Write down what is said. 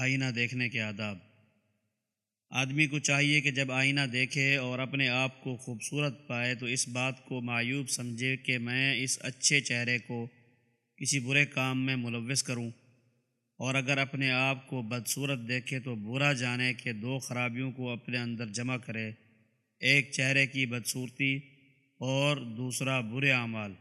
آئینہ دیکھنے کے آداب۔ آدمی کو چاہیے کہ جب آئینہ دیکھے اور اپنے آپ کو خوبصورت پائے تو اس بات کو معیوب سمجھے کہ میں اس اچھے چہرے کو کسی برے کام میں ملوث کروں۔ اور اگر اپنے آپ کو بدصورت دیکھے تو برا جانے کہ دو خرابیوں کو اپنے اندر جمع کرے۔ ایک چہرے کی بدصورتی اور دوسرا برے اعمال۔